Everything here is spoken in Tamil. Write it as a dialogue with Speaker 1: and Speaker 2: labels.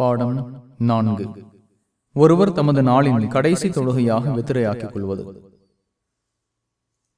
Speaker 1: பாடம் நான்கு. ஒருவர் தமது நாளின் கடைசி தொழுகையாக வித்திரையாக்கிக் கொள்வது.